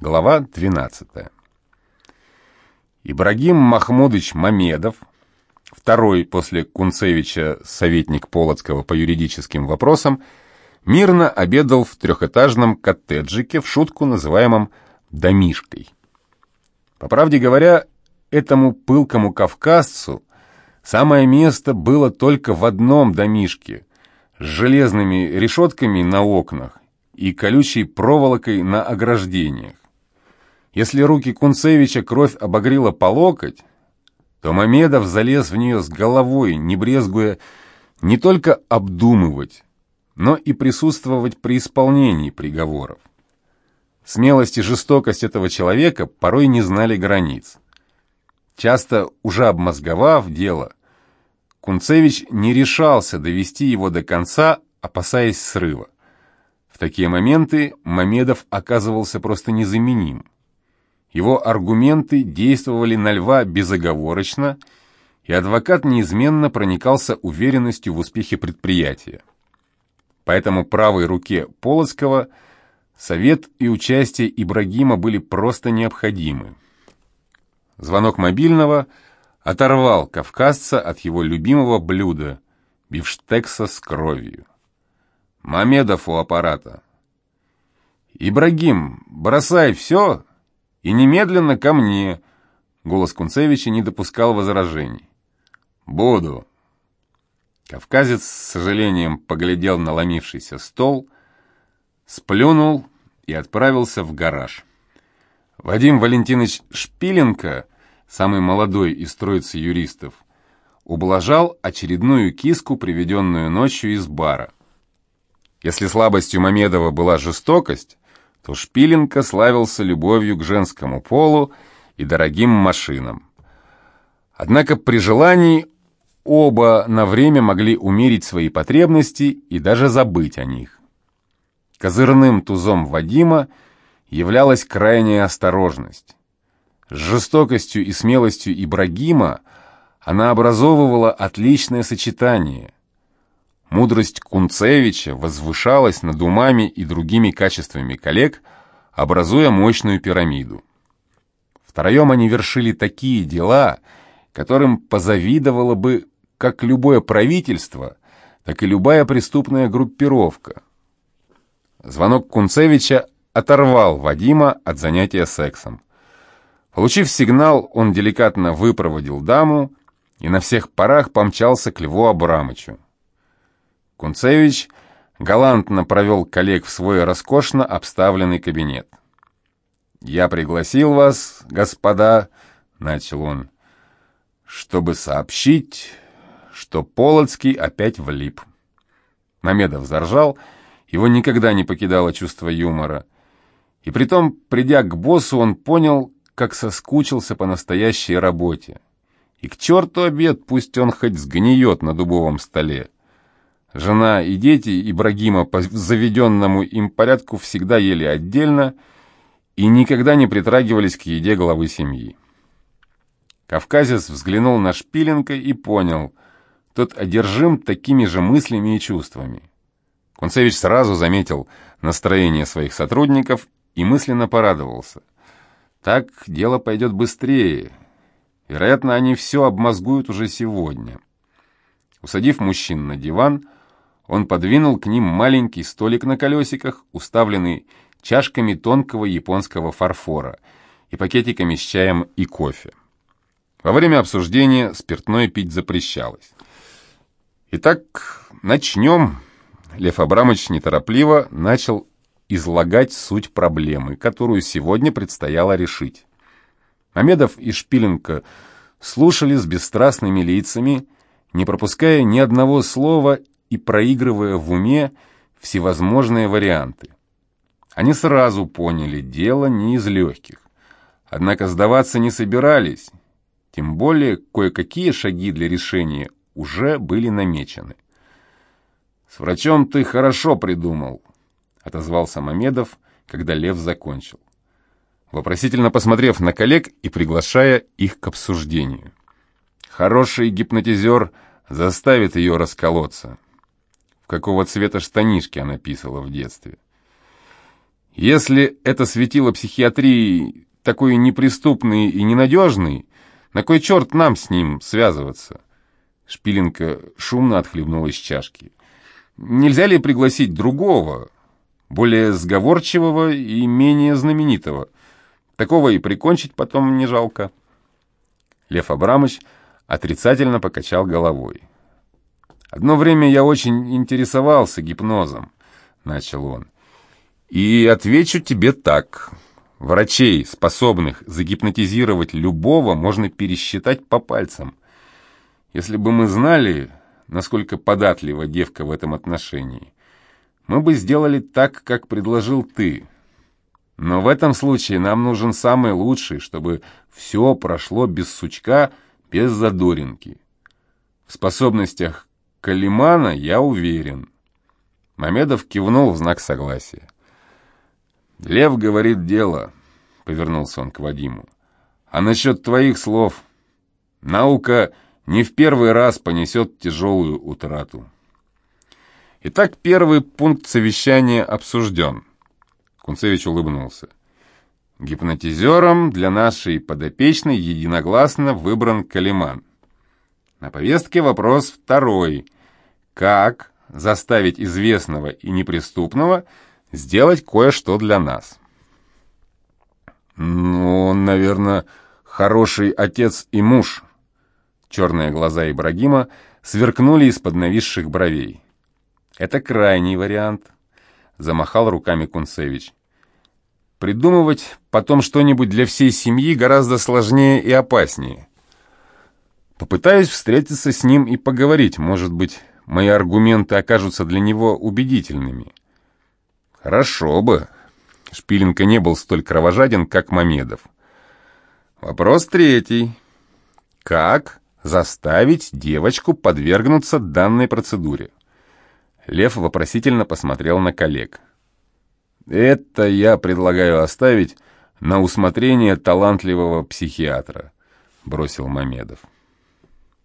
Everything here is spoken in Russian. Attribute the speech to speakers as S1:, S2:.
S1: Глава 12. Ибрагим Махмудович Мамедов, второй после Кунцевича советник Полоцкого по юридическим вопросам, мирно обедал в трехэтажном коттеджике в шутку, называемом «домишкой». По правде говоря, этому пылкому кавказцу самое место было только в одном домишке с железными решетками на окнах и колючей проволокой на ограждениях. Если руки Кунцевича кровь обогрела по локоть, то Мамедов залез в нее с головой, не брезгуя не только обдумывать, но и присутствовать при исполнении приговоров. Смелость и жестокость этого человека порой не знали границ. Часто, уже обмозговав дело, Кунцевич не решался довести его до конца, опасаясь срыва. В такие моменты Мамедов оказывался просто незаменим. Его аргументы действовали на льва безоговорочно, и адвокат неизменно проникался уверенностью в успехе предприятия. Поэтому правой руке Полоцкого совет и участие Ибрагима были просто необходимы. Звонок мобильного оторвал кавказца от его любимого блюда – бифштекса с кровью. Мамедов у аппарата. «Ибрагим, бросай все и немедленно ко мне!» Голос Кунцевича не допускал возражений. «Буду!» Кавказец с сожалением поглядел на ломившийся стол, сплюнул и отправился в гараж. Вадим Валентинович Шпиленко, самый молодой из троицы юристов, ублажал очередную киску, приведенную ночью из бара. Если слабостью Мамедова была жестокость, то Шпиленко славился любовью к женскому полу и дорогим машинам. Однако при желании оба на время могли умерить свои потребности и даже забыть о них. Козырным тузом Вадима являлась крайняя осторожность. С жестокостью и смелостью Ибрагима она образовывала отличное сочетание – Мудрость Кунцевича возвышалась над умами и другими качествами коллег, образуя мощную пирамиду. Втроем они вершили такие дела, которым позавидовало бы как любое правительство, так и любая преступная группировка. Звонок Кунцевича оторвал Вадима от занятия сексом. Получив сигнал, он деликатно выпроводил даму и на всех парах помчался к Льву Абрамычу. Кунцевич галантно провел коллег в свой роскошно обставленный кабинет. «Я пригласил вас, господа», — начал он, — «чтобы сообщить, что Полоцкий опять влип». Мамедов заржал, его никогда не покидало чувство юмора. И притом, придя к боссу, он понял, как соскучился по настоящей работе. И к черту обед, пусть он хоть сгниет на дубовом столе. Жена и дети Ибрагима по заведенному им порядку всегда ели отдельно и никогда не притрагивались к еде главы семьи. Кавказец взглянул на Шпиленко и понял, тот одержим такими же мыслями и чувствами. Кунцевич сразу заметил настроение своих сотрудников и мысленно порадовался. Так дело пойдет быстрее. Вероятно, они все обмозгуют уже сегодня. Усадив мужчин на диван, он подвинул к ним маленький столик на колесиках, уставленный чашками тонкого японского фарфора и пакетиками с чаем и кофе. Во время обсуждения спиртное пить запрещалось. Итак, начнем. Лев Абрамович неторопливо начал излагать суть проблемы, которую сегодня предстояло решить. Амедов и Шпиленко слушали с бесстрастными лицами, не пропуская ни одного слова и проигрывая в уме всевозможные варианты. Они сразу поняли, дело не из легких. Однако сдаваться не собирались, тем более кое-какие шаги для решения уже были намечены. «С врачом ты хорошо придумал», — отозвался Мамедов, когда Лев закончил, вопросительно посмотрев на коллег и приглашая их к обсуждению. «Хороший гипнотизер заставит ее расколоться» какого цвета штанишки она писала в детстве. Если это светило психиатрии такой неприступный и ненадежный, на кой черт нам с ним связываться? Шпиленко шумно отхлебнул из чашки. Нельзя ли пригласить другого, более сговорчивого и менее знаменитого? Такого и прикончить потом не жалко. Лев Абрамович отрицательно покачал головой. «Одно время я очень интересовался гипнозом», — начал он. «И отвечу тебе так. Врачей, способных загипнотизировать любого, можно пересчитать по пальцам. Если бы мы знали, насколько податлива девка в этом отношении, мы бы сделали так, как предложил ты. Но в этом случае нам нужен самый лучший, чтобы все прошло без сучка, без задоринки. В способностях Калимана я уверен. Мамедов кивнул в знак согласия. «Лев говорит дело», — повернулся он к Вадиму. «А насчет твоих слов? Наука не в первый раз понесет тяжелую утрату». Итак, первый пункт совещания обсужден. Кунцевич улыбнулся. Гипнотизером для нашей подопечной единогласно выбран Калиман. На повестке вопрос второй. Как заставить известного и неприступного сделать кое-что для нас? Ну, он, наверное, хороший отец и муж. Черные глаза Ибрагима сверкнули из-под нависших бровей. Это крайний вариант, замахал руками Кунцевич. Придумывать потом что-нибудь для всей семьи гораздо сложнее и опаснее. Попытаюсь встретиться с ним и поговорить. Может быть, мои аргументы окажутся для него убедительными. Хорошо бы. Шпиленко не был столь кровожаден, как Мамедов. Вопрос третий. Как заставить девочку подвергнуться данной процедуре? Лев вопросительно посмотрел на коллег. Это я предлагаю оставить на усмотрение талантливого психиатра, бросил Мамедов.